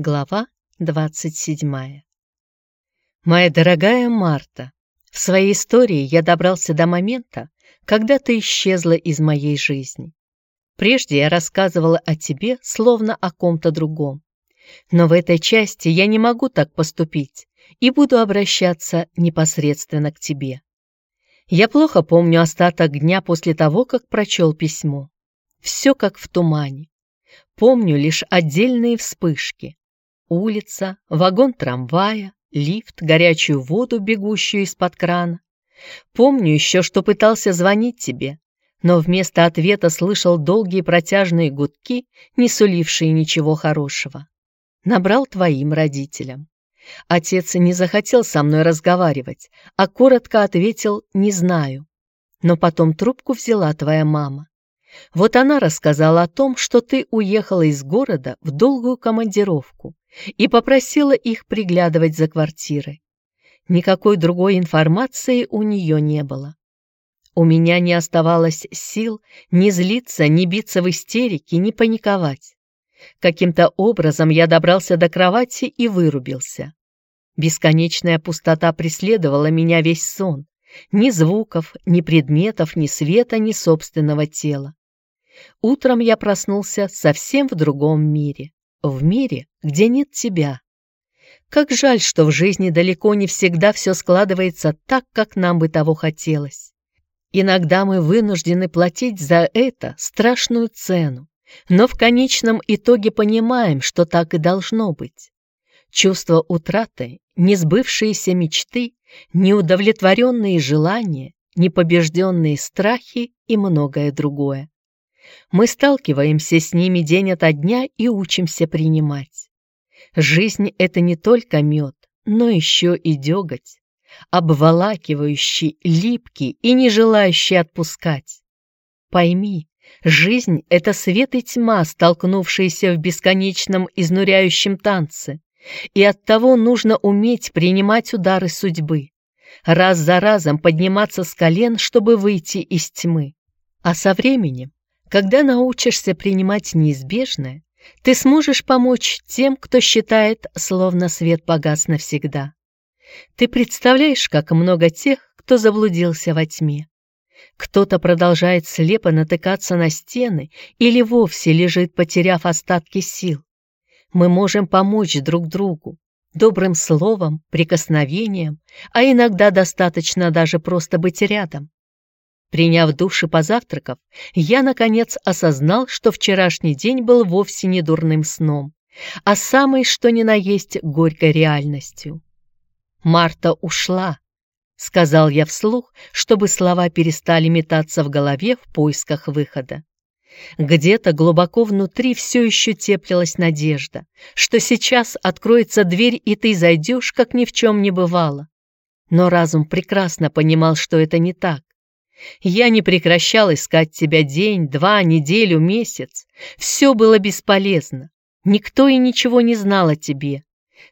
Глава 27 Моя дорогая Марта, в своей истории я добрался до момента, когда ты исчезла из моей жизни. Прежде я рассказывала о тебе, словно о ком-то другом. Но в этой части я не могу так поступить и буду обращаться непосредственно к тебе. Я плохо помню остаток дня после того, как прочел письмо. Все как в тумане. Помню лишь отдельные вспышки. Улица, вагон трамвая, лифт, горячую воду, бегущую из-под крана. Помню еще, что пытался звонить тебе, но вместо ответа слышал долгие протяжные гудки, не сулившие ничего хорошего. Набрал твоим родителям. Отец не захотел со мной разговаривать, а коротко ответил «не знаю». Но потом трубку взяла твоя мама. Вот она рассказала о том, что ты уехала из города в долгую командировку, и попросила их приглядывать за квартирой. Никакой другой информации у нее не было. У меня не оставалось сил ни злиться, ни биться в истерике, ни паниковать. Каким-то образом я добрался до кровати и вырубился. Бесконечная пустота преследовала меня весь сон. Ни звуков, ни предметов, ни света, ни собственного тела. Утром я проснулся совсем в другом мире в мире, где нет тебя. Как жаль, что в жизни далеко не всегда все складывается так, как нам бы того хотелось. Иногда мы вынуждены платить за это страшную цену, но в конечном итоге понимаем, что так и должно быть. Чувство утраты, несбывшиеся мечты, неудовлетворенные желания, непобежденные страхи и многое другое. Мы сталкиваемся с ними день ото дня и учимся принимать. Жизнь — это не только мед, но еще и деготь, обволакивающий, липкий и не желающий отпускать. Пойми, жизнь — это свет и тьма, столкнувшиеся в бесконечном изнуряющем танце, и оттого нужно уметь принимать удары судьбы, раз за разом подниматься с колен, чтобы выйти из тьмы. А со временем когда научишься принимать неизбежное, ты сможешь помочь тем, кто считает, словно свет погас навсегда. Ты представляешь, как много тех, кто заблудился во тьме. Кто-то продолжает слепо натыкаться на стены или вовсе лежит, потеряв остатки сил. Мы можем помочь друг другу, добрым словом, прикосновением, а иногда достаточно даже просто быть рядом. Приняв душ и позавтракав, я, наконец, осознал, что вчерашний день был вовсе не дурным сном, а самой, что ни на есть, горькой реальностью. «Марта ушла», — сказал я вслух, чтобы слова перестали метаться в голове в поисках выхода. Где-то глубоко внутри все еще теплилась надежда, что сейчас откроется дверь, и ты зайдешь, как ни в чем не бывало. Но разум прекрасно понимал, что это не так. Я не прекращал искать тебя день, два, неделю, месяц. Все было бесполезно. Никто и ничего не знал о тебе.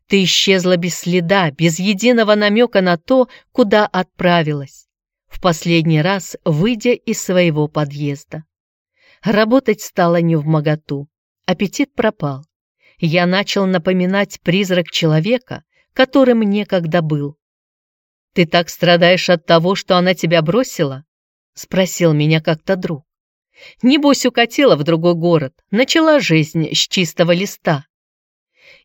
Ты исчезла без следа, без единого намека на то, куда отправилась. В последний раз выйдя из своего подъезда. Работать стало не в моготу. Аппетит пропал. Я начал напоминать призрак человека, которым некогда был. Ты так страдаешь от того, что она тебя бросила? — спросил меня как-то друг. «Небось, укатила в другой город, начала жизнь с чистого листа».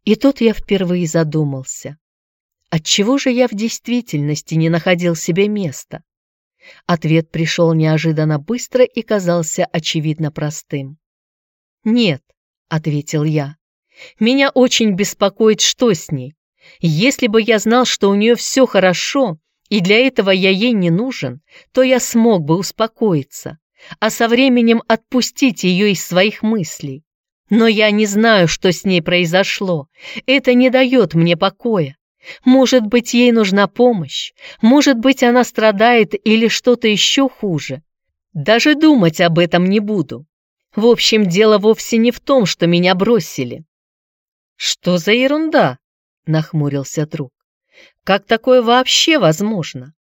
И тут я впервые задумался. Отчего же я в действительности не находил себе места? Ответ пришел неожиданно быстро и казался очевидно простым. «Нет», — ответил я, — «меня очень беспокоит, что с ней. Если бы я знал, что у нее все хорошо, и для этого я ей не нужен, то я смог бы успокоиться, а со временем отпустить ее из своих мыслей. Но я не знаю, что с ней произошло. Это не дает мне покоя. Может быть, ей нужна помощь. Может быть, она страдает или что-то еще хуже. Даже думать об этом не буду. В общем, дело вовсе не в том, что меня бросили. «Что за ерунда?» — нахмурился друг. Как такое вообще возможно?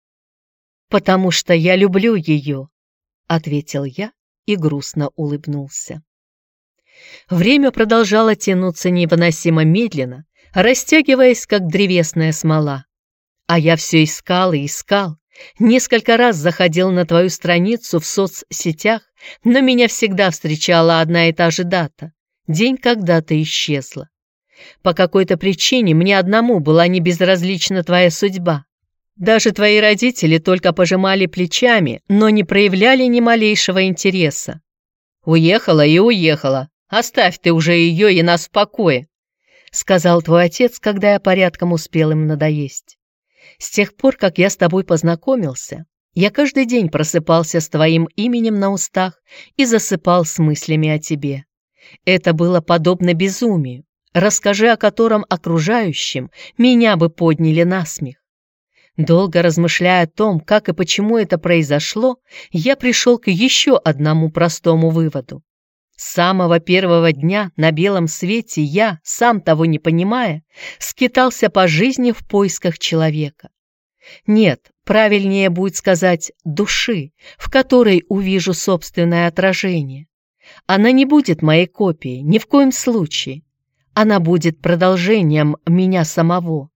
Потому что я люблю ее, ответил я и грустно улыбнулся. Время продолжало тянуться невыносимо медленно, растягиваясь, как древесная смола. А я все искал и искал. Несколько раз заходил на твою страницу в соцсетях, но меня всегда встречала одна и та же дата — день, когда ты исчезла. По какой-то причине мне одному была не безразлична твоя судьба. Даже твои родители только пожимали плечами, но не проявляли ни малейшего интереса. Уехала и уехала. Оставь ты уже ее и нас в покое, сказал твой отец, когда я порядком успел им надоесть. С тех пор, как я с тобой познакомился, я каждый день просыпался с твоим именем на устах и засыпал с мыслями о тебе. Это было подобно безумию, расскажи о котором окружающим, меня бы подняли на смех. Долго размышляя о том, как и почему это произошло, я пришел к еще одному простому выводу. С самого первого дня на белом свете я, сам того не понимая, скитался по жизни в поисках человека. Нет, правильнее будет сказать «души», в которой увижу собственное отражение. Она не будет моей копией, ни в коем случае. Она будет продолжением меня самого.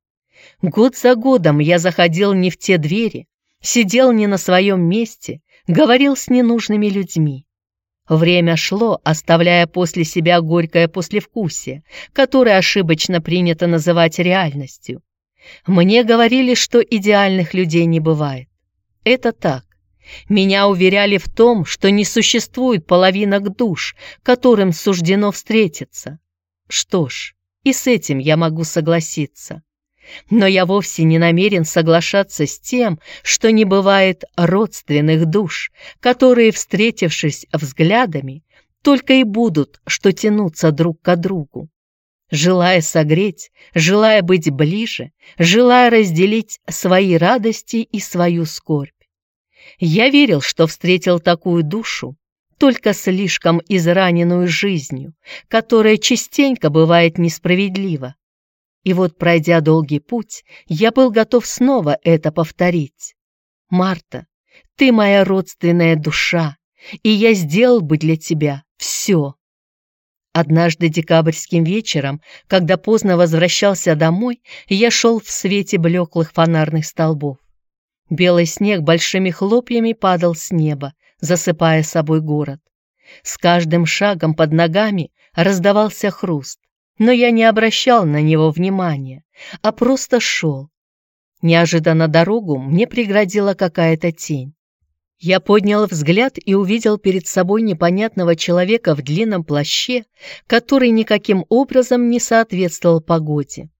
Год за годом я заходил не в те двери, сидел не на своем месте, говорил с ненужными людьми. Время шло, оставляя после себя горькое послевкусие, которое ошибочно принято называть реальностью. Мне говорили, что идеальных людей не бывает. Это так. Меня уверяли в том, что не существует половинок душ, которым суждено встретиться. Что ж, и с этим я могу согласиться. Но я вовсе не намерен соглашаться с тем, что не бывает родственных душ, которые, встретившись взглядами, только и будут, что тянуться друг к другу. Желая согреть, желая быть ближе, желая разделить свои радости и свою скорбь. Я верил, что встретил такую душу, только слишком израненную жизнью, которая частенько бывает несправедлива. И вот, пройдя долгий путь, я был готов снова это повторить. «Марта, ты моя родственная душа, и я сделал бы для тебя все». Однажды декабрьским вечером, когда поздно возвращался домой, я шел в свете блеклых фонарных столбов. Белый снег большими хлопьями падал с неба, засыпая собой город. С каждым шагом под ногами раздавался хруст но я не обращал на него внимания, а просто шел. Неожиданно дорогу мне преградила какая-то тень. Я поднял взгляд и увидел перед собой непонятного человека в длинном плаще, который никаким образом не соответствовал погоде.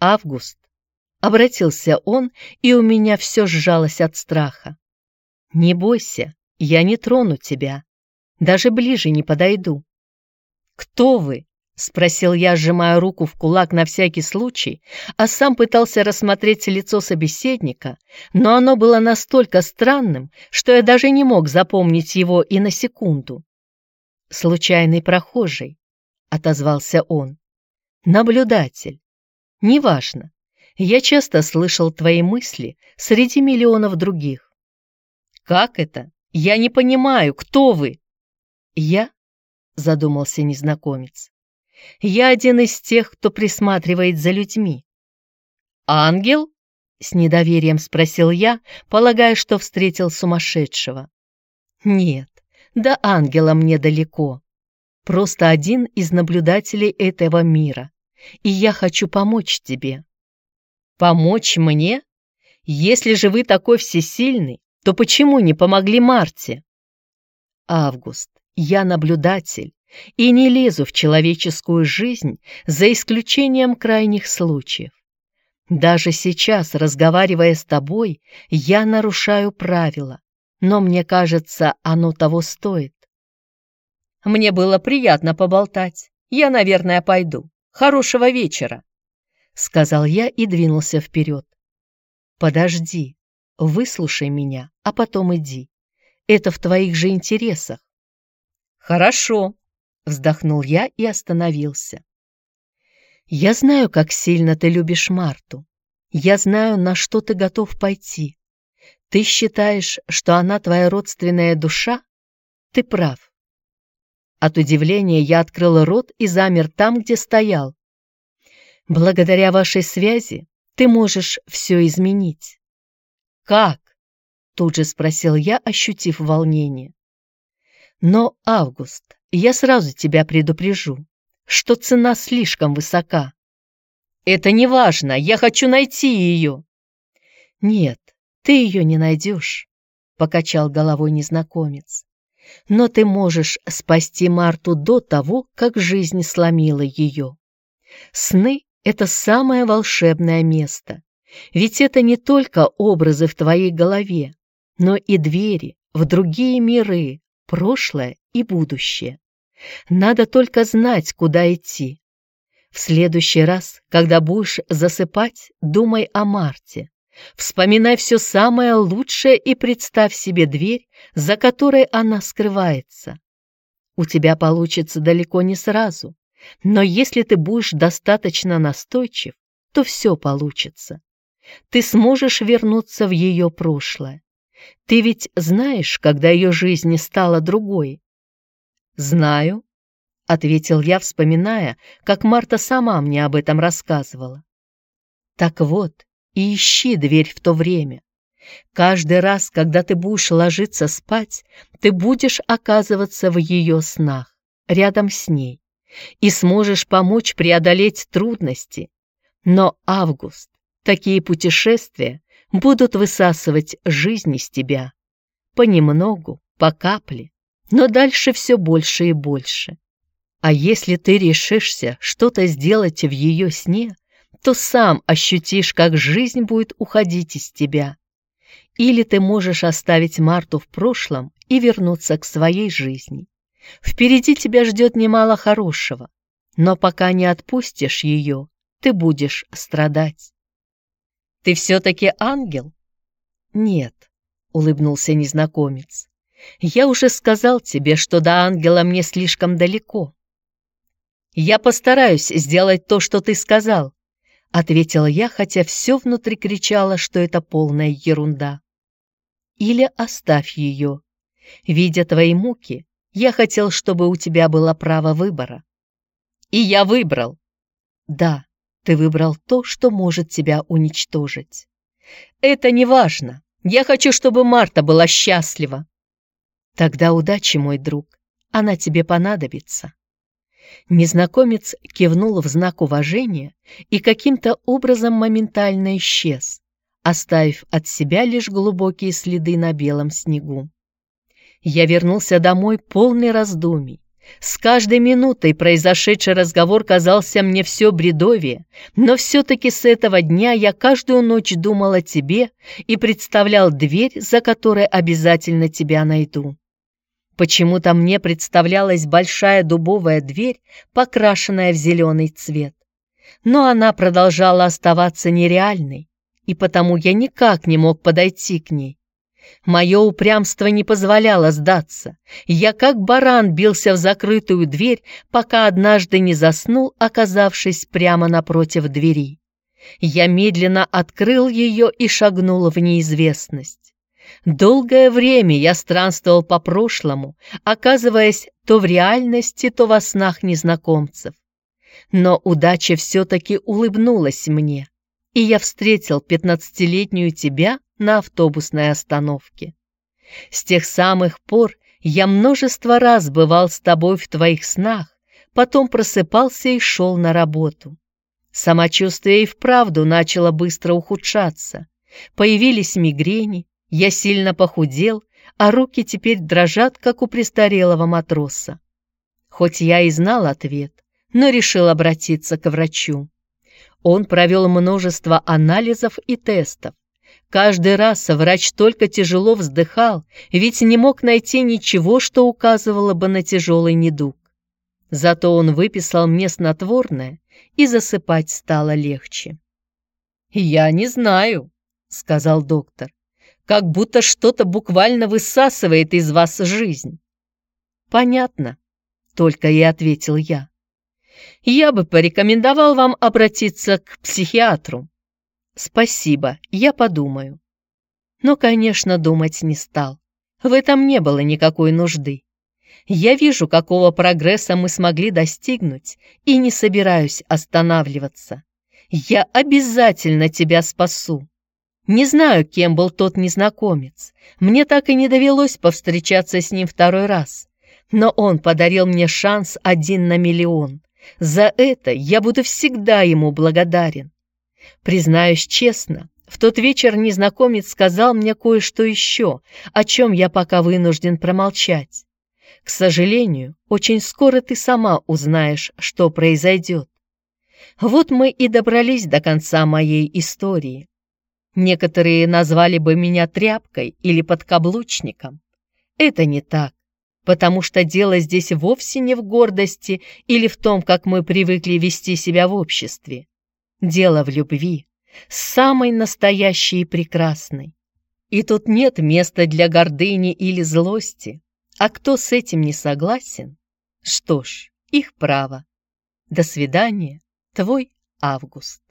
«Август», — обратился он, и у меня все сжалось от страха. «Не бойся, я не трону тебя, даже ближе не подойду». «Кто вы?» — спросил я, сжимая руку в кулак на всякий случай, а сам пытался рассмотреть лицо собеседника, но оно было настолько странным, что я даже не мог запомнить его и на секунду. «Случайный прохожий», — отозвался он. «Наблюдатель. Неважно. Я часто слышал твои мысли среди миллионов других». «Как это? Я не понимаю, кто вы?» «Я?» — задумался незнакомец. Я один из тех, кто присматривает за людьми. «Ангел?» — с недоверием спросил я, полагая, что встретил сумасшедшего. «Нет, до ангела мне далеко. Просто один из наблюдателей этого мира, и я хочу помочь тебе». «Помочь мне? Если же вы такой всесильный, то почему не помогли Марте?» «Август, я наблюдатель, и не лезу в человеческую жизнь за исключением крайних случаев. Даже сейчас, разговаривая с тобой, я нарушаю правила, но мне кажется, оно того стоит. Мне было приятно поболтать. Я, наверное, пойду. Хорошего вечера, — сказал я и двинулся вперед. Подожди, выслушай меня, а потом иди. Это в твоих же интересах. Хорошо, Вздохнул я и остановился. «Я знаю, как сильно ты любишь Марту. Я знаю, на что ты готов пойти. Ты считаешь, что она твоя родственная душа? Ты прав. От удивления я открыл рот и замер там, где стоял. Благодаря вашей связи ты можешь все изменить. Как? Тут же спросил я, ощутив волнение. Но, Август, я сразу тебя предупрежу, что цена слишком высока. Это не важно, я хочу найти ее. Нет, ты ее не найдешь, покачал головой незнакомец. Но ты можешь спасти Марту до того, как жизнь сломила ее. Сны — это самое волшебное место, ведь это не только образы в твоей голове, но и двери в другие миры, прошлое и будущее. Надо только знать, куда идти. В следующий раз, когда будешь засыпать, думай о Марте. Вспоминай все самое лучшее и представь себе дверь, за которой она скрывается. У тебя получится далеко не сразу, но если ты будешь достаточно настойчив, то все получится. Ты сможешь вернуться в ее прошлое. Ты ведь знаешь, когда ее жизнь стала другой?» «Знаю», — ответил я, вспоминая, как Марта сама мне об этом рассказывала. «Так вот, и ищи дверь в то время. Каждый раз, когда ты будешь ложиться спать, ты будешь оказываться в ее снах, рядом с ней, и сможешь помочь преодолеть трудности. Но, Август, такие путешествия будут высасывать жизнь из тебя. Понемногу, по капле, но дальше все больше и больше. А если ты решишься что-то сделать в ее сне, то сам ощутишь, как жизнь будет уходить из тебя. Или ты можешь оставить Марту в прошлом и вернуться к своей жизни. Впереди тебя ждет немало хорошего, но пока не отпустишь ее, ты будешь страдать. Ты все-таки ангел?» «Нет», — улыбнулся незнакомец. «Я уже сказал тебе, что до ангела мне слишком далеко». «Я постараюсь сделать то, что ты сказал», — ответила я, хотя все внутри кричало, что это полная ерунда. «Или оставь ее. Видя твои муки, я хотел, чтобы у тебя было право выбора». «И я выбрал». «Да, ты выбрал то, что может тебя уничтожить. Это не важно. Я хочу, чтобы Марта была счастлива. Тогда удачи, мой друг. Она тебе понадобится. Незнакомец кивнул в знак уважения и каким-то образом моментально исчез, оставив от себя лишь глубокие следы на белом снегу. Я вернулся домой полный раздумий. С каждой минутой произошедший разговор казался мне все бредовее, но все-таки с этого дня я каждую ночь думал о тебе и представлял дверь, за которой обязательно тебя найду. Почему-то мне представлялась большая дубовая дверь, покрашенная в зеленый цвет. Но она продолжала оставаться нереальной, и потому я никак не мог подойти к ней. Мое упрямство не позволяло сдаться. Я как баран бился в закрытую дверь, пока однажды не заснул, оказавшись прямо напротив двери. Я медленно открыл ее и шагнул в неизвестность. Долгое время я странствовал по прошлому, оказываясь то в реальности, то во снах незнакомцев. Но удача все-таки улыбнулась мне, и я встретил пятнадцатилетнюю тебя на автобусной остановке. С тех самых пор я множество раз бывал с тобой в твоих снах, потом просыпался и шел на работу. Самочувствие и вправду начало быстро ухудшаться. Появились мигрени, я сильно похудел, а руки теперь дрожат, как у престарелого матроса. Хоть я и знал ответ, но решил обратиться к врачу. Он провел множество анализов и тестов, Каждый раз врач только тяжело вздыхал, ведь не мог найти ничего, что указывало бы на тяжелый недуг. Зато он выписал мне снотворное, и засыпать стало легче. «Я не знаю», — сказал доктор, «как будто что-то буквально высасывает из вас жизнь». «Понятно», — только и ответил я. «Я бы порекомендовал вам обратиться к психиатру», «Спасибо, я подумаю». Но, конечно, думать не стал. В этом не было никакой нужды. Я вижу, какого прогресса мы смогли достигнуть, и не собираюсь останавливаться. Я обязательно тебя спасу. Не знаю, кем был тот незнакомец. Мне так и не довелось повстречаться с ним второй раз. Но он подарил мне шанс один на миллион. За это я буду всегда ему благодарен. Признаюсь честно, в тот вечер незнакомец сказал мне кое-что еще, о чем я пока вынужден промолчать. К сожалению, очень скоро ты сама узнаешь, что произойдет. Вот мы и добрались до конца моей истории. Некоторые назвали бы меня тряпкой или подкаблучником. Это не так, потому что дело здесь вовсе не в гордости или в том, как мы привыкли вести себя в обществе. Дело в любви, самой настоящей и прекрасной. И тут нет места для гордыни или злости. А кто с этим не согласен, что ж, их право. До свидания, твой Август.